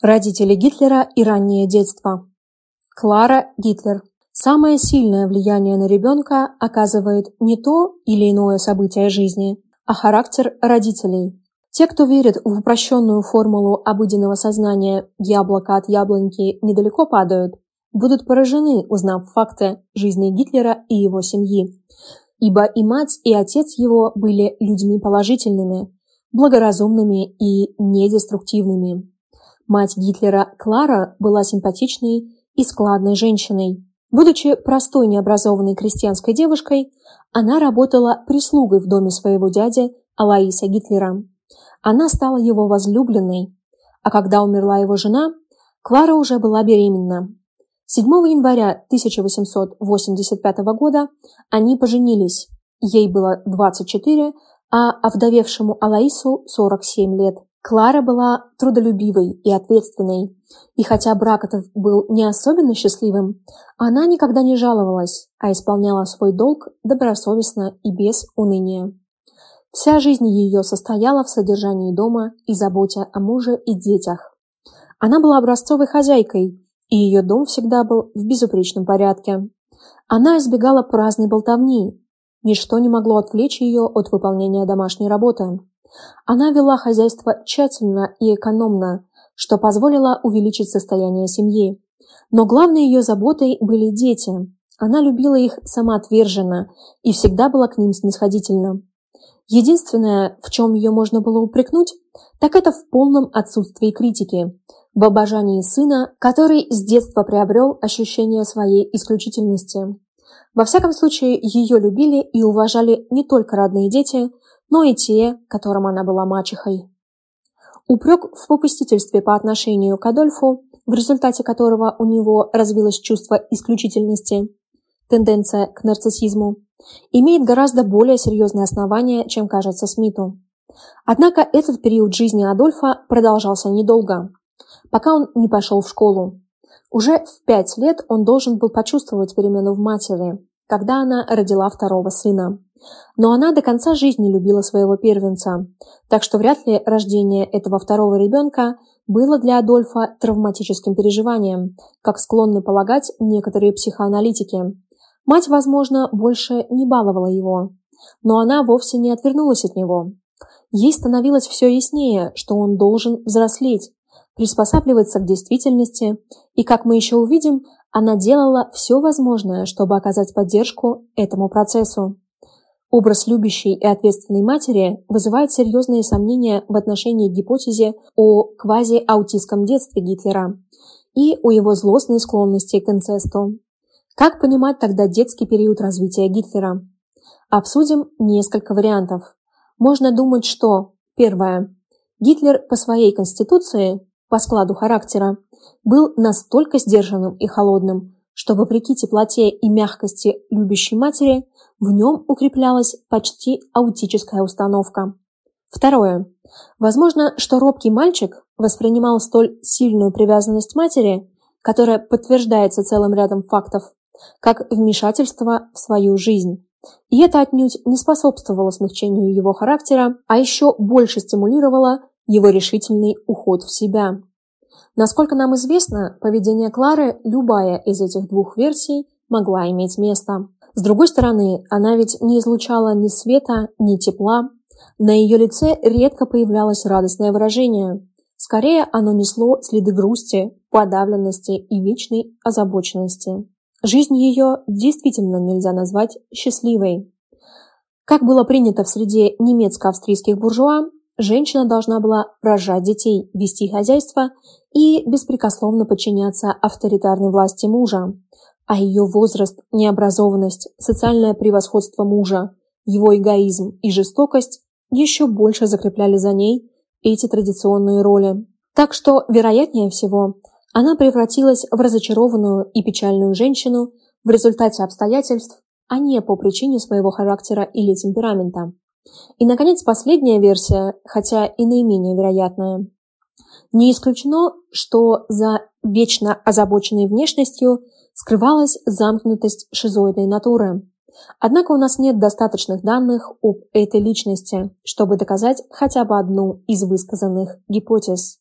Родители Гитлера и раннее детство. Клара Гитлер. Самое сильное влияние на ребенка оказывает не то или иное событие жизни, а характер родителей. Те, кто верит в упрощенную формулу обыденного сознания «яблоко от яблоньки недалеко падают», будут поражены, узнав факты жизни Гитлера и его семьи. Ибо и мать, и отец его были людьми положительными, благоразумными и недеструктивными. Мать Гитлера Клара была симпатичной и складной женщиной. Будучи простой необразованной крестьянской девушкой, она работала прислугой в доме своего дяди Алаиса Гитлера. Она стала его возлюбленной, а когда умерла его жена, Клара уже была беременна. 7 января 1885 года они поженились. Ей было 24, а овдовевшему Алаису 47 лет. Клара была трудолюбивой и ответственной, и хотя брак этот был не особенно счастливым, она никогда не жаловалась, а исполняла свой долг добросовестно и без уныния. Вся жизнь ее состояла в содержании дома и заботе о муже и детях. Она была образцовой хозяйкой, и ее дом всегда был в безупречном порядке. Она избегала праздной болтовни. Ничто не могло отвлечь ее от выполнения домашней работы. Она вела хозяйство тщательно и экономно, что позволило увеличить состояние семьи. Но главной ее заботой были дети. Она любила их самоотверженно и всегда была к ним снисходительна. Единственное, в чем ее можно было упрекнуть, так это в полном отсутствии критики, в обожании сына, который с детства приобрел ощущение своей исключительности. Во всяком случае, ее любили и уважали не только родные дети, но и те, которым она была мачехой. Упрек в попустительстве по отношению к Адольфу, в результате которого у него развилось чувство исключительности, тенденция к нарциссизму, имеет гораздо более серьезные основания, чем кажется Смиту. Однако этот период жизни Адольфа продолжался недолго, пока он не пошел в школу. Уже в пять лет он должен был почувствовать перемену в матери, когда она родила второго сына. Но она до конца жизни любила своего первенца, так что вряд ли рождение этого второго ребенка было для Адольфа травматическим переживанием, как склонны полагать некоторые психоаналитики. Мать, возможно, больше не баловала его, но она вовсе не отвернулась от него. Ей становилось все яснее, что он должен взрослеть, приспосабливаться к действительности, и, как мы еще увидим, она делала все возможное, чтобы оказать поддержку этому процессу. Образ любящей и ответственной матери вызывает серьезные сомнения в отношении к гипотезе о квазиаутистском детстве Гитлера и о его злостной склонности к инцесту. Как понимать тогда детский период развития Гитлера? Обсудим несколько вариантов. Можно думать, что первое. Гитлер по своей конституции, по складу характера, был настолько сдержанным и холодным, что вопреки теплоте и мягкости любящей матери – в нем укреплялась почти аутическая установка. Второе. Возможно, что робкий мальчик воспринимал столь сильную привязанность матери, которая подтверждается целым рядом фактов, как вмешательство в свою жизнь. И это отнюдь не способствовало смягчению его характера, а еще больше стимулировало его решительный уход в себя. Насколько нам известно, поведение Клары, любая из этих двух версий, могла иметь место. С другой стороны, она ведь не излучала ни света, ни тепла. На ее лице редко появлялось радостное выражение. Скорее, оно несло следы грусти, подавленности и вечной озабоченности. Жизнь ее действительно нельзя назвать счастливой. Как было принято в среде немецко-австрийских буржуа, женщина должна была рожать детей, вести хозяйство и беспрекословно подчиняться авторитарной власти мужа, а ее возраст, необразованность, социальное превосходство мужа, его эгоизм и жестокость еще больше закрепляли за ней эти традиционные роли. Так что, вероятнее всего, она превратилась в разочарованную и печальную женщину в результате обстоятельств, а не по причине своего характера или темперамента. И, наконец, последняя версия, хотя и наименее вероятная. Не исключено, что за вечно озабоченной внешностью – скрывалась замкнутость шизоидной натуры. Однако у нас нет достаточных данных об этой личности, чтобы доказать хотя бы одну из высказанных гипотез.